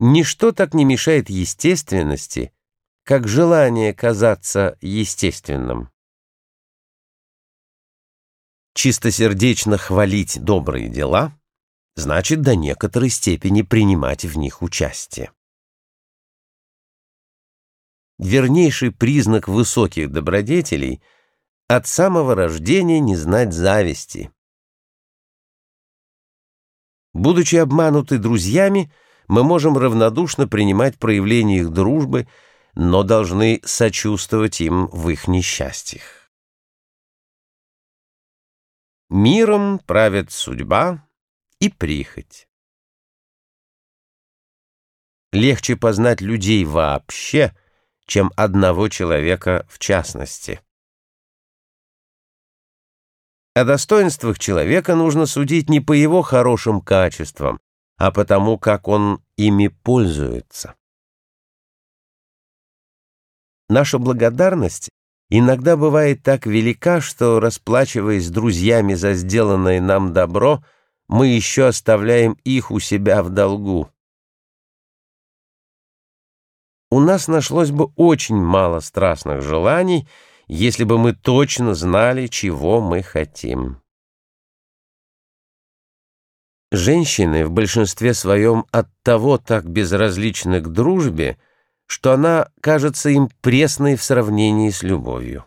Ничто так не мешает естественности, как желание казаться естественным. Чистосердечно хвалить добрые дела значит до некоторой степени принимать в них участие. Вернейший признак высоких добродетелей — от самого рождения не знать зависти. Будучи обмануты друзьями, мы можем равнодушно принимать проявление их дружбы, но должны сочувствовать им в их несчастьях. Миром правят судьба и прихоть. Легче познать людей вообще, чем одного человека в частности. О достоинствах человека нужно судить не по его хорошим качествам, а по тому, как он ими пользуется. Наша благодарность иногда бывает так велика, что, расплачиваясь друзьями за сделанное нам добро, мы еще оставляем их у себя в долгу. У нас нашлось бы очень мало страстных желаний — если бы мы точно знали, чего мы хотим. Женщины в большинстве своем от того так безразличны к дружбе, что она кажется им пресной в сравнении с любовью.